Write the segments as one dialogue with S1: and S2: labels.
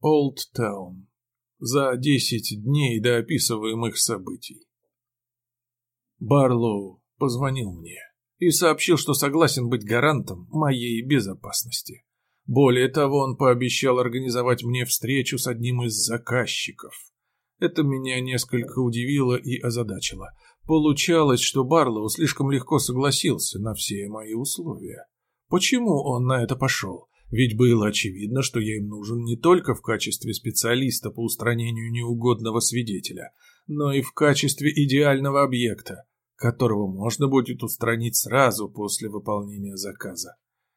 S1: Олдтаун. За десять дней до описываемых событий. Барлоу позвонил мне и сообщил, что согласен быть гарантом моей безопасности. Более того, он пообещал организовать мне встречу с одним из заказчиков. Это меня несколько удивило и озадачило. Получалось, что Барлоу слишком легко согласился на все мои условия. Почему он на это пошел? Ведь было очевидно, что я им нужен не только в качестве специалиста по устранению неугодного свидетеля, но и в качестве идеального объекта, которого можно будет устранить сразу после выполнения заказа.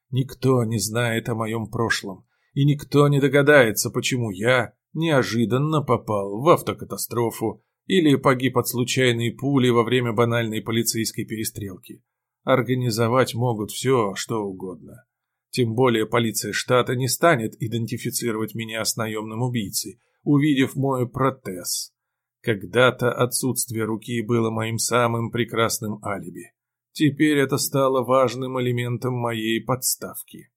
S1: Никто не знает о моем прошлом, и никто не догадается, почему я неожиданно попал в автокатастрофу или погиб от случайной пули во время банальной полицейской перестрелки. Организовать могут все, что угодно. Тем более полиция штата не станет идентифицировать меня с наемным убийцей, увидев мой протез. Когда-то отсутствие руки было моим самым прекрасным алиби. Теперь это стало важным элементом моей подставки.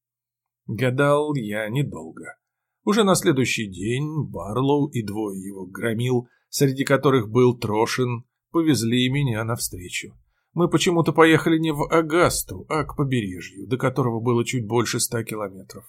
S1: Гадал я недолго. Уже на следующий день Барлоу и двое его громил, среди которых был Трошин, повезли меня навстречу. Мы почему-то поехали не в Агасту, а к побережью, до которого было чуть больше ста километров.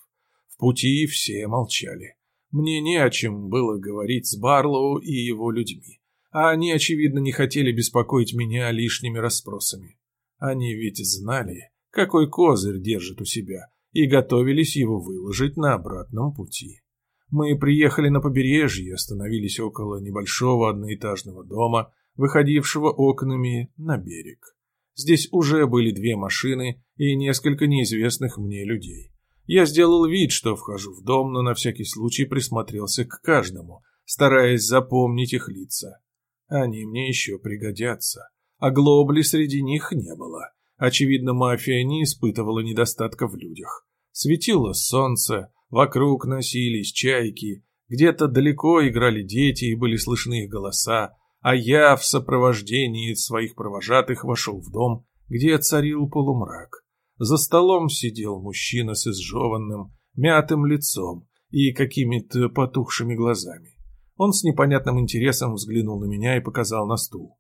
S1: В пути все молчали. Мне не о чем было говорить с Барлоу и его людьми, а они, очевидно, не хотели беспокоить меня лишними расспросами. Они ведь знали, какой козырь держит у себя, и готовились его выложить на обратном пути. Мы приехали на побережье, остановились около небольшого одноэтажного дома, выходившего окнами на берег. Здесь уже были две машины и несколько неизвестных мне людей. Я сделал вид, что вхожу в дом, но на всякий случай присмотрелся к каждому, стараясь запомнить их лица. Они мне еще пригодятся а глобли среди них не было. Очевидно, мафия не испытывала недостатка в людях. Светило солнце, вокруг носились чайки, где-то далеко играли дети и были слышны их голоса, а я в сопровождении своих провожатых вошел в дом, где царил полумрак. За столом сидел мужчина с изжеванным, мятым лицом и какими-то потухшими глазами. Он с непонятным интересом взглянул на меня и показал на стул.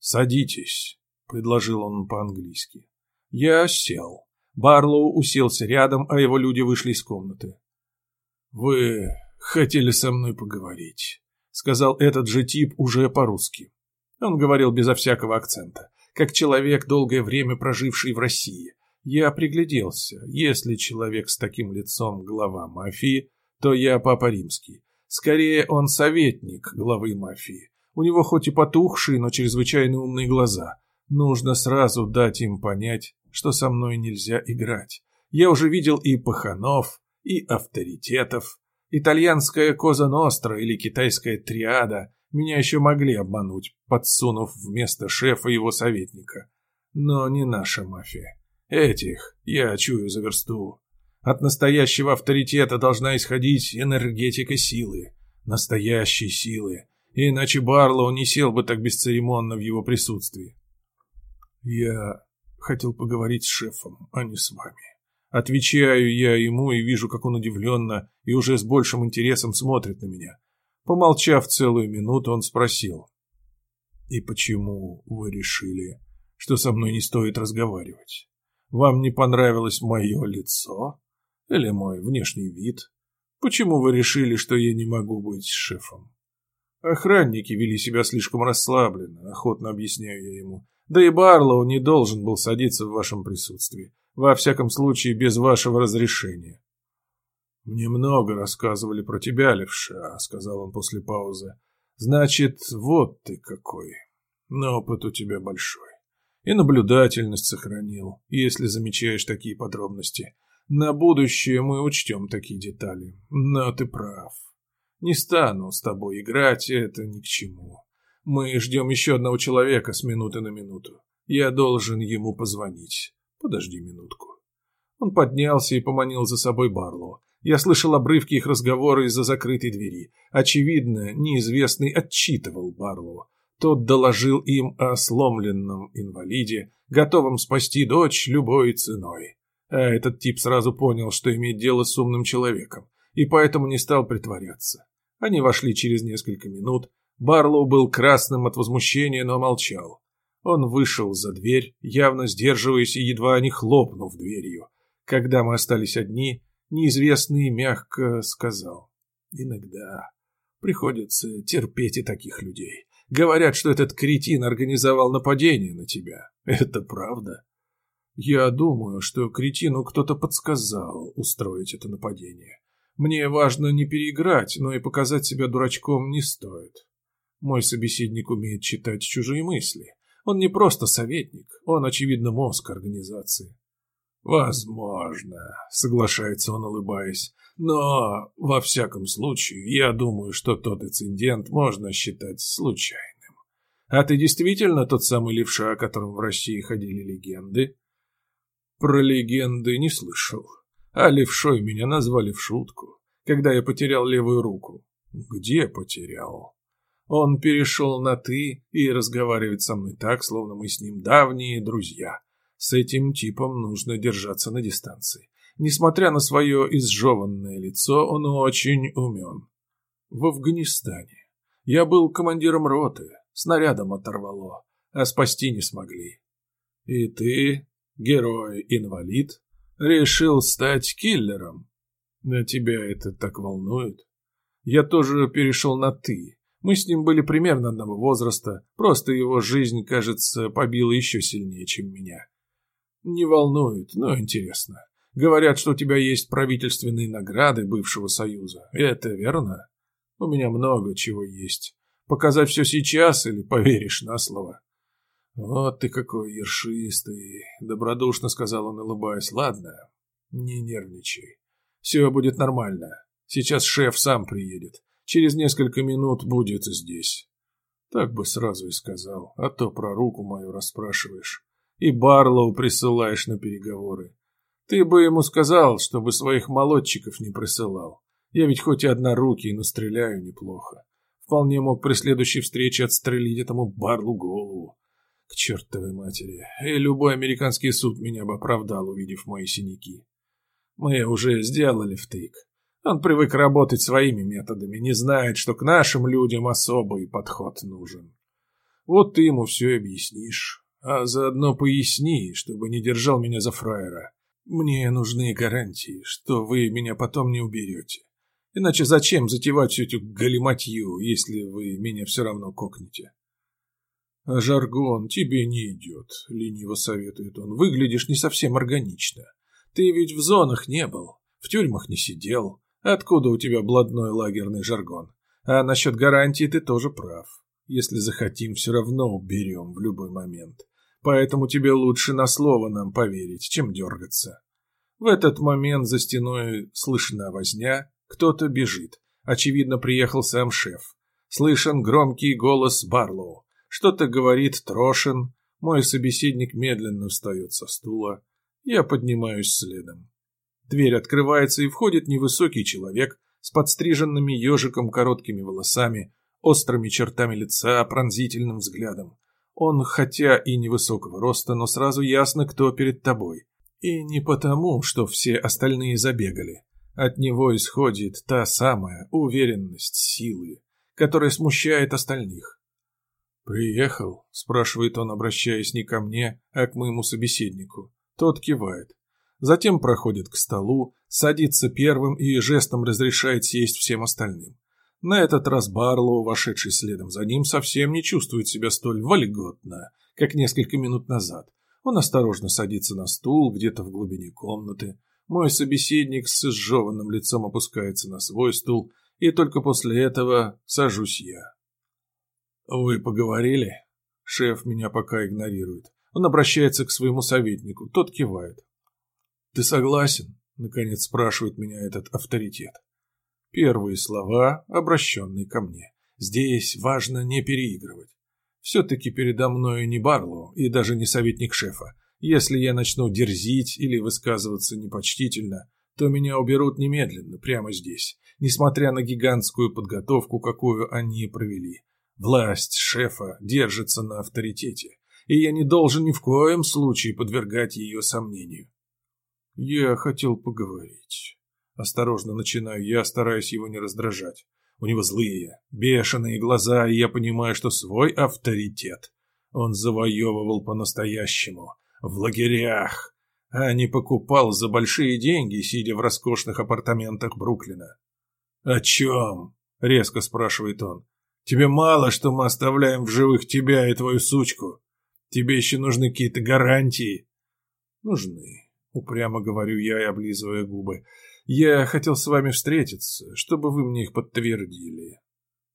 S1: «Садитесь», — предложил он по-английски. Я сел. Барлоу уселся рядом, а его люди вышли из комнаты. «Вы хотели со мной поговорить», — сказал этот же тип уже по-русски. Он говорил безо всякого акцента, как человек, долгое время проживший в России. Я пригляделся. Если человек с таким лицом глава мафии, то я папа римский. Скорее, он советник главы мафии. У него хоть и потухшие, но чрезвычайно умные глаза. Нужно сразу дать им понять, что со мной нельзя играть. Я уже видел и паханов, и авторитетов. Итальянская Коза Ностра или китайская Триада меня еще могли обмануть, подсунув вместо шефа его советника. Но не наша мафия. Этих я чую за версту. От настоящего авторитета должна исходить энергетика силы. Настоящей силы иначе Барлоу не сел бы так бесцеремонно в его присутствии. Я хотел поговорить с шефом, а не с вами. Отвечаю я ему и вижу, как он удивленно и уже с большим интересом смотрит на меня. Помолчав целую минуту, он спросил. «И почему вы решили, что со мной не стоит разговаривать? Вам не понравилось мое лицо или мой внешний вид? Почему вы решили, что я не могу быть шефом?» Охранники вели себя слишком расслабленно, охотно объясняю я ему. Да и Барлоу не должен был садиться в вашем присутствии. Во всяком случае, без вашего разрешения. «Мне много рассказывали про тебя, левша», — сказал он после паузы. «Значит, вот ты какой. Но опыт у тебя большой. И наблюдательность сохранил, если замечаешь такие подробности. На будущее мы учтем такие детали. Но ты прав. Не стану с тобой играть, это ни к чему. Мы ждем еще одного человека с минуты на минуту. Я должен ему позвонить. Подожди минутку. Он поднялся и поманил за собой Барлоу. Я слышал обрывки их разговора из-за закрытой двери. Очевидно, неизвестный отчитывал Барлоу. Тот доложил им о сломленном инвалиде, готовом спасти дочь любой ценой. А этот тип сразу понял, что имеет дело с умным человеком и поэтому не стал притворяться. Они вошли через несколько минут. Барлоу был красным от возмущения, но молчал. Он вышел за дверь, явно сдерживаясь и едва не хлопнув дверью. Когда мы остались одни, неизвестный мягко сказал. «Иногда приходится терпеть и таких людей. Говорят, что этот кретин организовал нападение на тебя. Это правда?» «Я думаю, что кретину кто-то подсказал устроить это нападение. Мне важно не переиграть, но и показать себя дурачком не стоит. Мой собеседник умеет читать чужие мысли. Он не просто советник, он, очевидно, мозг организации. «Возможно», — соглашается он, улыбаясь. «Но, во всяком случае, я думаю, что тот инцидент можно считать случайным. А ты действительно тот самый левша, о котором в России ходили легенды?» «Про легенды не слышал. А левшой меня назвали в шутку, когда я потерял левую руку. Где потерял? Он перешел на «ты» и разговаривает со мной так, словно мы с ним давние друзья. С этим типом нужно держаться на дистанции. Несмотря на свое изжеванное лицо, он очень умен. В Афганистане. Я был командиром роты, снарядом оторвало, а спасти не смогли. И ты, герой-инвалид, Решил стать киллером. А тебя это так волнует? Я тоже перешел на «ты». Мы с ним были примерно одного возраста, просто его жизнь, кажется, побила еще сильнее, чем меня. Не волнует, но интересно. Говорят, что у тебя есть правительственные награды бывшего Союза. Это верно? У меня много чего есть. Показать все сейчас или поверишь на слово? «Вот ты какой ершистый!» — добродушно сказал он, улыбаясь. «Ладно, не нервничай. Все будет нормально. Сейчас шеф сам приедет. Через несколько минут будет здесь». Так бы сразу и сказал, а то про руку мою расспрашиваешь. И Барлоу присылаешь на переговоры. Ты бы ему сказал, чтобы своих молодчиков не присылал. Я ведь хоть и однорукий, но стреляю неплохо. Вполне мог при следующей встрече отстрелить этому Барлу голову. К чертовой матери. И любой американский суд меня бы оправдал, увидев мои синяки. Мы уже сделали втык. Он привык работать своими методами, не знает, что к нашим людям особый подход нужен. Вот ты ему все объяснишь. А заодно поясни, чтобы не держал меня за фраера. Мне нужны гарантии, что вы меня потом не уберете. Иначе зачем затевать всю эту галиматью, если вы меня все равно кокнете? «А жаргон тебе не идет», — лениво советует он. «Выглядишь не совсем органично. Ты ведь в зонах не был, в тюрьмах не сидел. Откуда у тебя блатной лагерный жаргон? А насчет гарантии ты тоже прав. Если захотим, все равно уберем в любой момент. Поэтому тебе лучше на слово нам поверить, чем дергаться». В этот момент за стеной слышна возня, кто-то бежит. Очевидно, приехал сам шеф. Слышен громкий голос Барлоу. Что-то говорит Трошин. Мой собеседник медленно встает со стула. Я поднимаюсь следом. Дверь открывается, и входит невысокий человек с подстриженными ежиком короткими волосами, острыми чертами лица, пронзительным взглядом. Он, хотя и невысокого роста, но сразу ясно, кто перед тобой. И не потому, что все остальные забегали. От него исходит та самая уверенность силы, которая смущает остальных. «Приехал?» – спрашивает он, обращаясь не ко мне, а к моему собеседнику. Тот кивает. Затем проходит к столу, садится первым и жестом разрешает сесть всем остальным. На этот раз Барлоу, вошедший следом за ним, совсем не чувствует себя столь вольготно, как несколько минут назад. Он осторожно садится на стул где-то в глубине комнаты. Мой собеседник с изжеванным лицом опускается на свой стул, и только после этого сажусь я. «Вы поговорили?» Шеф меня пока игнорирует. Он обращается к своему советнику, тот кивает. «Ты согласен?» — наконец спрашивает меня этот авторитет. Первые слова, обращенные ко мне. Здесь важно не переигрывать. Все-таки передо мной не Барлоу и даже не советник шефа. Если я начну дерзить или высказываться непочтительно, то меня уберут немедленно, прямо здесь, несмотря на гигантскую подготовку, какую они провели. Власть шефа держится на авторитете, и я не должен ни в коем случае подвергать ее сомнению. Я хотел поговорить. Осторожно начинаю я, стараюсь его не раздражать. У него злые, бешеные глаза, и я понимаю, что свой авторитет он завоевывал по-настоящему, в лагерях, а не покупал за большие деньги, сидя в роскошных апартаментах Бруклина. «О чем?» — резко спрашивает он. «Тебе мало, что мы оставляем в живых тебя и твою сучку. Тебе еще нужны какие-то гарантии». «Нужны», — упрямо говорю я облизывая губы. «Я хотел с вами встретиться, чтобы вы мне их подтвердили».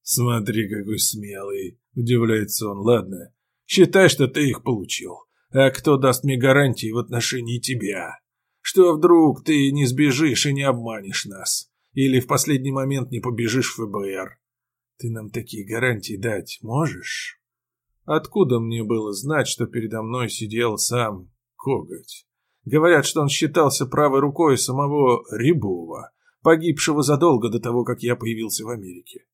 S1: «Смотри, какой смелый!» — удивляется он. «Ладно, считай, что ты их получил. А кто даст мне гарантии в отношении тебя? Что вдруг ты не сбежишь и не обманешь нас? Или в последний момент не побежишь в ФБР? Ты нам такие гарантии дать можешь?» Откуда мне было знать, что передо мной сидел сам Коготь? Говорят, что он считался правой рукой самого Рябова, погибшего задолго до того, как я появился в Америке.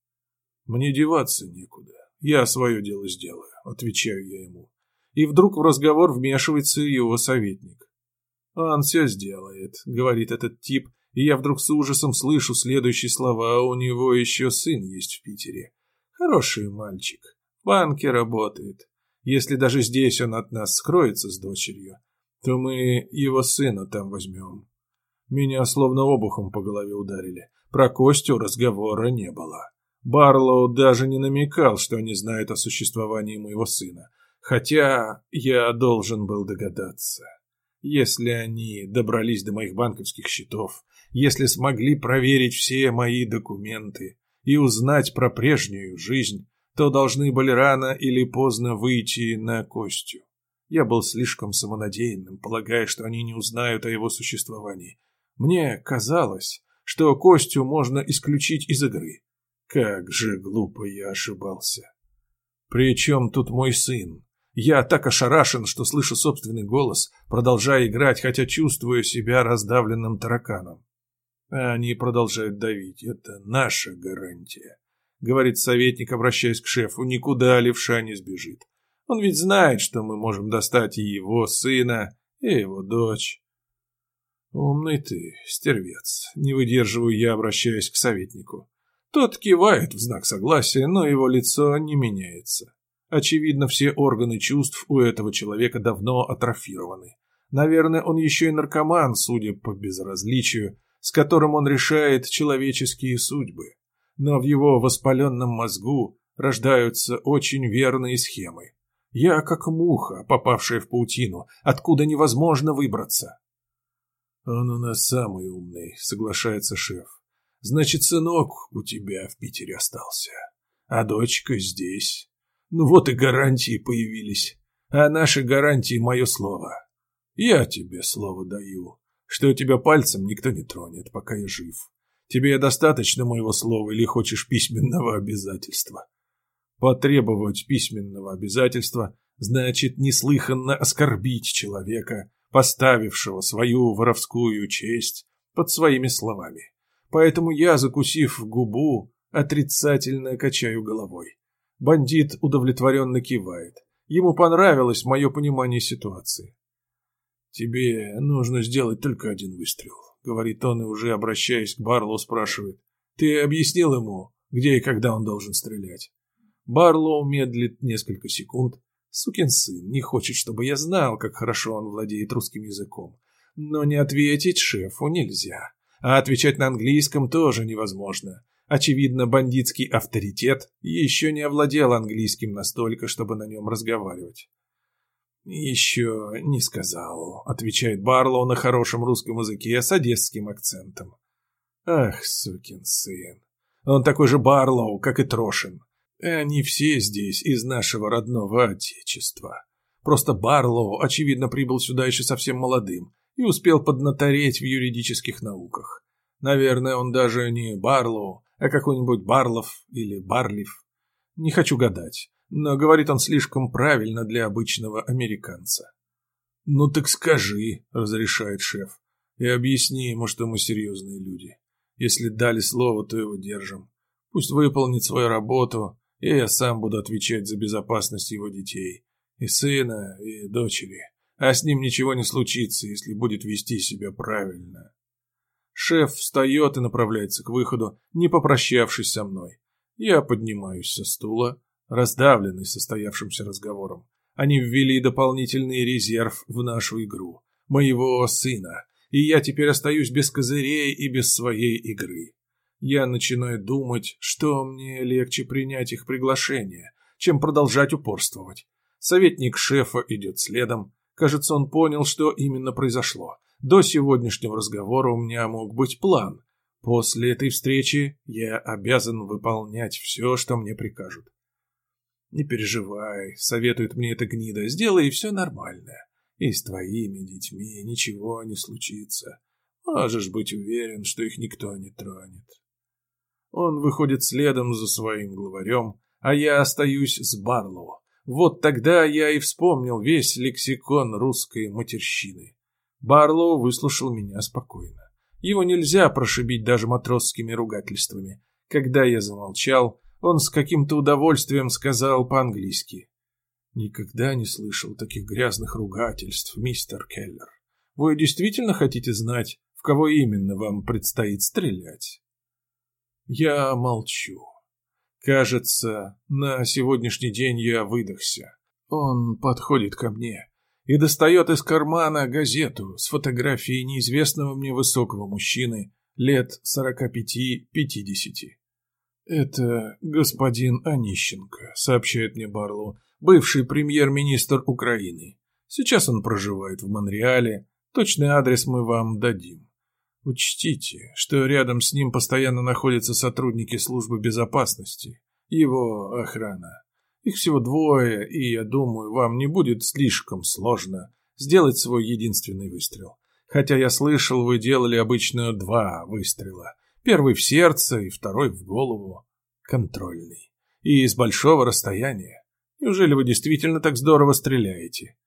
S1: Мне деваться некуда. Я свое дело сделаю, отвечаю я ему. И вдруг в разговор вмешивается его советник. Он все сделает, говорит этот тип, и я вдруг с ужасом слышу следующие слова, у него еще сын есть в Питере. Хороший мальчик, в банке работает. Если даже здесь он от нас скроется с дочерью, то мы его сына там возьмем. Меня словно обухом по голове ударили. Про Костю разговора не было. Барлоу даже не намекал, что не знает о существовании моего сына. Хотя я должен был догадаться. Если они добрались до моих банковских счетов, если смогли проверить все мои документы и узнать про прежнюю жизнь, то должны были рано или поздно выйти на Костю. Я был слишком самонадеянным, полагая, что они не узнают о его существовании. Мне казалось, что Костю можно исключить из игры. Как же глупо я ошибался. Причем тут мой сын? Я так ошарашен, что слышу собственный голос, продолжая играть, хотя чувствую себя раздавленным тараканом. Они продолжают давить. Это наша гарантия. Говорит советник, обращаясь к шефу. Никуда левша не сбежит. Он ведь знает, что мы можем достать и его сына, и его дочь. Умный ты, стервец. Не выдерживаю я, обращаясь к советнику. Тот кивает в знак согласия, но его лицо не меняется. Очевидно, все органы чувств у этого человека давно атрофированы. Наверное, он еще и наркоман, судя по безразличию, с которым он решает человеческие судьбы. Но в его воспаленном мозгу рождаются очень верные схемы. Я как муха, попавшая в паутину, откуда невозможно выбраться. Он у нас самый умный, соглашается шеф. Значит, сынок у тебя в Питере остался, а дочка здесь. Ну вот и гарантии появились. А наши гарантии — мое слово. Я тебе слово даю, что тебя пальцем никто не тронет, пока я жив. Тебе достаточно моего слова или хочешь письменного обязательства? Потребовать письменного обязательства значит неслыханно оскорбить человека, поставившего свою воровскую честь под своими словами. Поэтому я, закусив губу, отрицательно качаю головой. Бандит удовлетворенно кивает. Ему понравилось мое понимание ситуации. «Тебе нужно сделать только один выстрел», — говорит он и уже обращаясь к Барлоу спрашивает. «Ты объяснил ему, где и когда он должен стрелять?» Барлоу медлит несколько секунд. Сукин сын не хочет, чтобы я знал, как хорошо он владеет русским языком. Но не ответить шефу нельзя. А отвечать на английском тоже невозможно. Очевидно, бандитский авторитет еще не овладел английским настолько, чтобы на нем разговаривать. «Еще не сказал», — отвечает Барлоу на хорошем русском языке с одесским акцентом. «Ах, сукин сын. Он такой же Барлоу, как и Трошин. Они все здесь из нашего родного отечества. Просто Барлоу, очевидно, прибыл сюда еще совсем молодым и успел поднатореть в юридических науках. Наверное, он даже не Барлоу, а какой-нибудь Барлов или Барлив. Не хочу гадать, но говорит он слишком правильно для обычного американца. «Ну так скажи», — разрешает шеф, — «и объясни ему, что мы серьезные люди. Если дали слово, то его держим. Пусть выполнит свою работу, и я сам буду отвечать за безопасность его детей, и сына, и дочери, а с ним ничего не случится, если будет вести себя правильно. Шеф встает и направляется к выходу, не попрощавшись со мной. Я поднимаюсь со стула, раздавленный состоявшимся разговором. Они ввели дополнительный резерв в нашу игру. Моего сына. И я теперь остаюсь без козырей и без своей игры. Я начинаю думать, что мне легче принять их приглашение, чем продолжать упорствовать. Советник шефа идет следом. Кажется, он понял, что именно произошло. До сегодняшнего разговора у меня мог быть план. После этой встречи я обязан выполнять все, что мне прикажут. Не переживай, советует мне эта гнида, сделай все нормально. И с твоими детьми ничего не случится. Можешь быть уверен, что их никто не тронет. Он выходит следом за своим главарем, а я остаюсь с Барлоу. Вот тогда я и вспомнил весь лексикон русской матерщины. Барлоу выслушал меня спокойно. Его нельзя прошибить даже матросскими ругательствами. Когда я замолчал, он с каким-то удовольствием сказал по-английски. «Никогда не слышал таких грязных ругательств, мистер Келлер. Вы действительно хотите знать, в кого именно вам предстоит стрелять?» Я молчу. Кажется, на сегодняшний день я выдохся. Он подходит ко мне и достает из кармана газету с фотографией неизвестного мне высокого мужчины лет сорока пяти-пятидесяти. «Это господин Онищенко», — сообщает мне Барлоу, бывший премьер-министр Украины. Сейчас он проживает в Монреале. Точный адрес мы вам дадим. Учтите, что рядом с ним постоянно находятся сотрудники службы безопасности, его охрана. Их всего двое, и, я думаю, вам не будет слишком сложно сделать свой единственный выстрел. Хотя я слышал, вы делали обычно два выстрела. Первый в сердце и второй в голову. Контрольный. И из большого расстояния. Неужели вы действительно так здорово стреляете?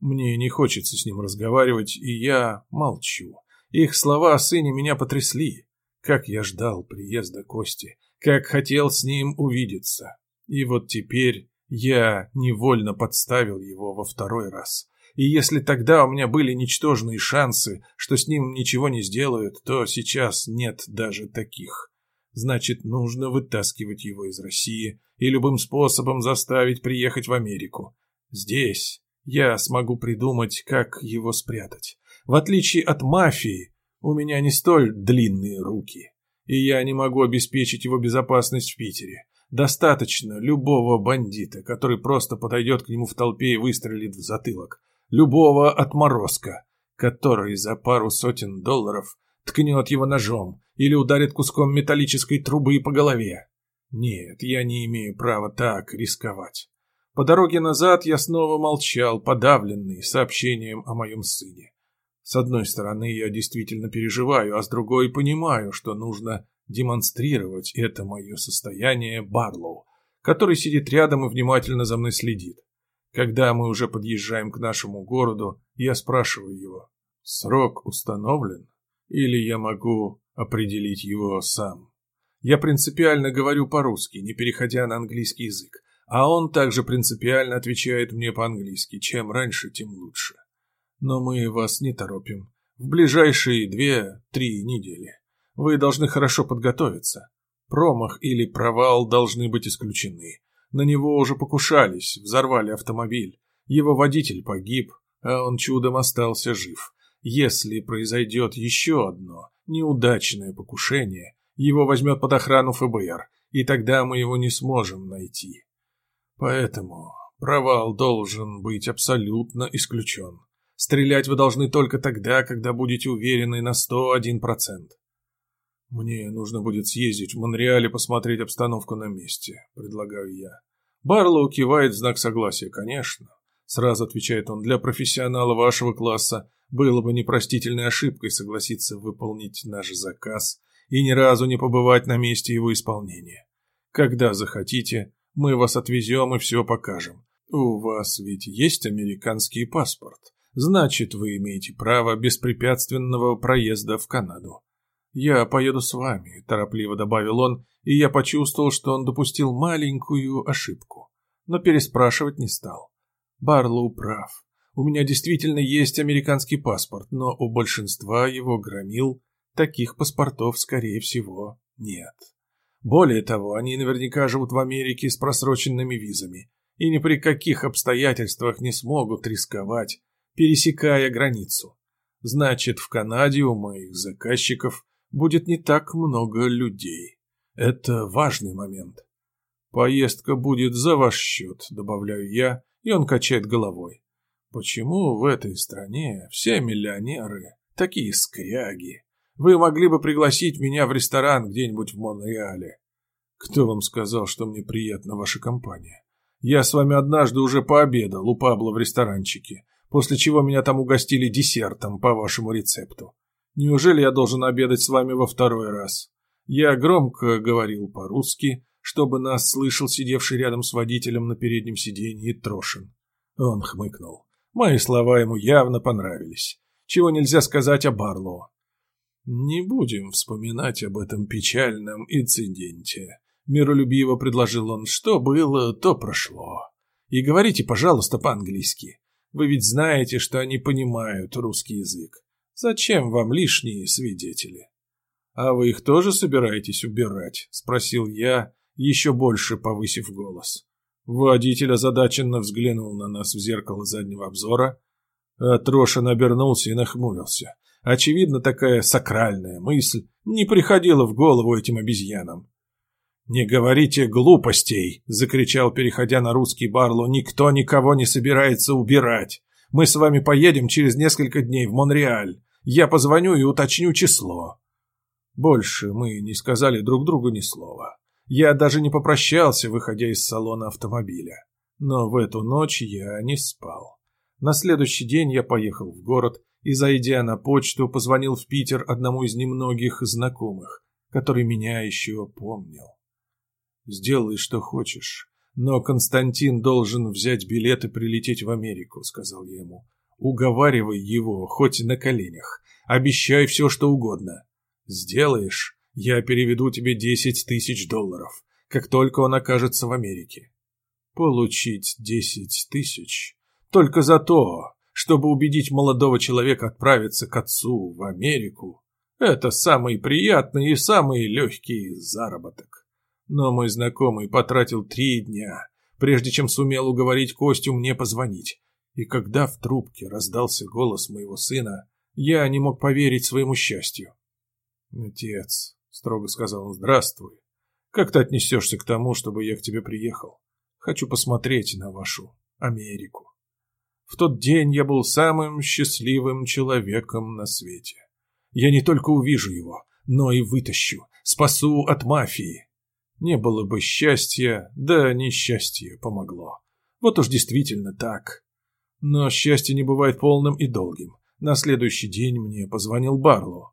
S1: Мне не хочется с ним разговаривать, и я молчу. Их слова о сыне меня потрясли. Как я ждал приезда Кости, как хотел с ним увидеться. И вот теперь я невольно подставил его во второй раз. И если тогда у меня были ничтожные шансы, что с ним ничего не сделают, то сейчас нет даже таких. Значит, нужно вытаскивать его из России и любым способом заставить приехать в Америку. Здесь я смогу придумать, как его спрятать. В отличие от мафии, у меня не столь длинные руки, и я не могу обеспечить его безопасность в Питере. Достаточно любого бандита, который просто подойдет к нему в толпе и выстрелит в затылок. Любого отморозка, который за пару сотен долларов ткнет его ножом или ударит куском металлической трубы по голове. Нет, я не имею права так рисковать. По дороге назад я снова молчал, подавленный сообщением о моем сыне. С одной стороны, я действительно переживаю, а с другой понимаю, что нужно демонстрировать это мое состояние Барлоу, который сидит рядом и внимательно за мной следит. Когда мы уже подъезжаем к нашему городу, я спрашиваю его, срок установлен или я могу определить его сам? Я принципиально говорю по-русски, не переходя на английский язык, а он также принципиально отвечает мне по-английски, чем раньше, тем лучше. Но мы вас не торопим. В ближайшие две-три недели. Вы должны хорошо подготовиться. Промах или провал должны быть исключены. На него уже покушались, взорвали автомобиль. Его водитель погиб, а он чудом остался жив. Если произойдет еще одно неудачное покушение, его возьмет под охрану ФБР, и тогда мы его не сможем найти. Поэтому провал должен быть абсолютно исключен. Стрелять вы должны только тогда, когда будете уверены на 101%. «Мне нужно будет съездить в Монреаль и посмотреть обстановку на месте», — предлагаю я. Барлоу кивает в знак согласия. «Конечно». Сразу отвечает он, для профессионала вашего класса было бы непростительной ошибкой согласиться выполнить наш заказ и ни разу не побывать на месте его исполнения. Когда захотите, мы вас отвезем и все покажем. У вас ведь есть американский паспорт. Значит, вы имеете право беспрепятственного проезда в Канаду. «Я поеду с вами», – торопливо добавил он, и я почувствовал, что он допустил маленькую ошибку, но переспрашивать не стал. Барлоу прав. У меня действительно есть американский паспорт, но у большинства его громил Таких паспортов, скорее всего, нет. Более того, они наверняка живут в Америке с просроченными визами и ни при каких обстоятельствах не смогут рисковать, пересекая границу. Значит, в Канаде у моих заказчиков будет не так много людей. Это важный момент. Поездка будет за ваш счет, добавляю я, и он качает головой. Почему в этой стране все миллионеры такие скряги? Вы могли бы пригласить меня в ресторан где-нибудь в Монреале. Кто вам сказал, что мне приятна ваша компания? Я с вами однажды уже пообедал у Пабло в ресторанчике, после чего меня там угостили десертом по вашему рецепту. Неужели я должен обедать с вами во второй раз? Я громко говорил по-русски, чтобы нас слышал сидевший рядом с водителем на переднем сиденье Трошин. Он хмыкнул. Мои слова ему явно понравились. Чего нельзя сказать о Барлоу. «Не будем вспоминать об этом печальном инциденте», — миролюбиво предложил он. «Что было, то прошло. И говорите, пожалуйста, по-английски. Вы ведь знаете, что они понимают русский язык. Зачем вам лишние свидетели?» «А вы их тоже собираетесь убирать?» — спросил я, еще больше повысив голос. Водитель озадаченно взглянул на нас в зеркало заднего обзора, Трошин обернулся и нахмурился. Очевидно, такая сакральная мысль не приходила в голову этим обезьянам. «Не говорите глупостей!» — закричал, переходя на русский Барло. «Никто никого не собирается убирать. Мы с вами поедем через несколько дней в Монреаль. Я позвоню и уточню число». Больше мы не сказали друг другу ни слова. Я даже не попрощался, выходя из салона автомобиля. Но в эту ночь я не спал. На следующий день я поехал в город и, зайдя на почту, позвонил в Питер одному из немногих знакомых, который меня еще помнил. «Сделай, что хочешь, но Константин должен взять билет и прилететь в Америку», — сказал я ему. «Уговаривай его, хоть на коленях. Обещай все, что угодно. Сделаешь, я переведу тебе десять тысяч долларов, как только он окажется в Америке». «Получить десять тысяч? Только за то, чтобы убедить молодого человека отправиться к отцу в Америку. Это самый приятный и самый легкий заработок. Но мой знакомый потратил три дня, прежде чем сумел уговорить Костю мне позвонить. И когда в трубке раздался голос моего сына, я не мог поверить своему счастью. «Отец», — строго сказал он, — «здравствуй. Как ты отнесешься к тому, чтобы я к тебе приехал? Хочу посмотреть на вашу Америку». В тот день я был самым счастливым человеком на свете. Я не только увижу его, но и вытащу, спасу от мафии. Не было бы счастья, да несчастье помогло. Вот уж действительно так. Но счастье не бывает полным и долгим. На следующий день мне позвонил Барло.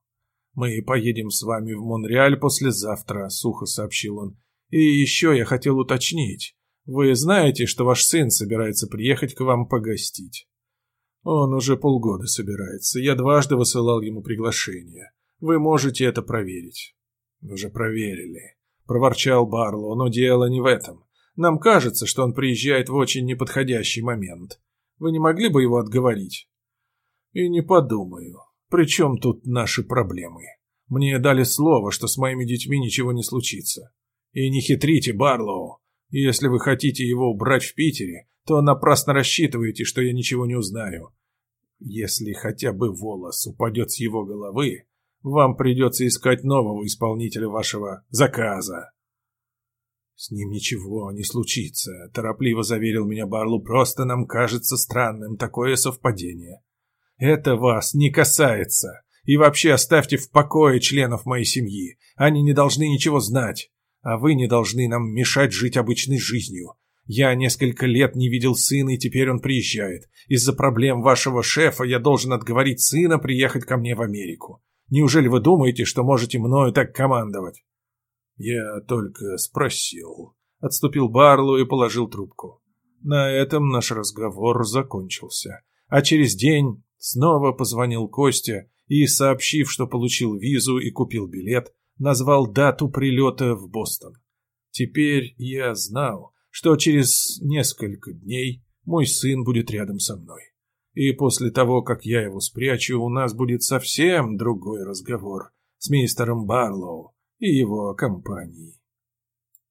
S1: «Мы поедем с вами в Монреаль послезавтра», — сухо сообщил он. «И еще я хотел уточнить. Вы знаете, что ваш сын собирается приехать к вам погостить? Он уже полгода собирается. Я дважды высылал ему приглашение. Вы можете это проверить. Уже проверили. Проворчал Барло, но дело не в этом. Нам кажется, что он приезжает в очень неподходящий момент. Вы не могли бы его отговорить? И не подумаю. Причем тут наши проблемы? Мне дали слово, что с моими детьми ничего не случится. И не хитрите, Барлоу. Если вы хотите его убрать в Питере, то напрасно рассчитываете, что я ничего не узнаю. Если хотя бы волос упадет с его головы, вам придется искать нового исполнителя вашего заказа. С ним ничего не случится, торопливо заверил меня Барлу. Просто нам кажется странным такое совпадение. Это вас не касается. И вообще оставьте в покое членов моей семьи. Они не должны ничего знать. А вы не должны нам мешать жить обычной жизнью. Я несколько лет не видел сына, и теперь он приезжает. Из-за проблем вашего шефа я должен отговорить сына приехать ко мне в Америку. Неужели вы думаете, что можете мною так командовать? Я только спросил. Отступил Барлу и положил трубку. На этом наш разговор закончился. А через день снова позвонил Костя и, сообщив, что получил визу и купил билет, назвал дату прилета в Бостон. Теперь я знал, что через несколько дней мой сын будет рядом со мной. И после того, как я его спрячу, у нас будет совсем другой разговор, с мистером Барлоу и его компанией.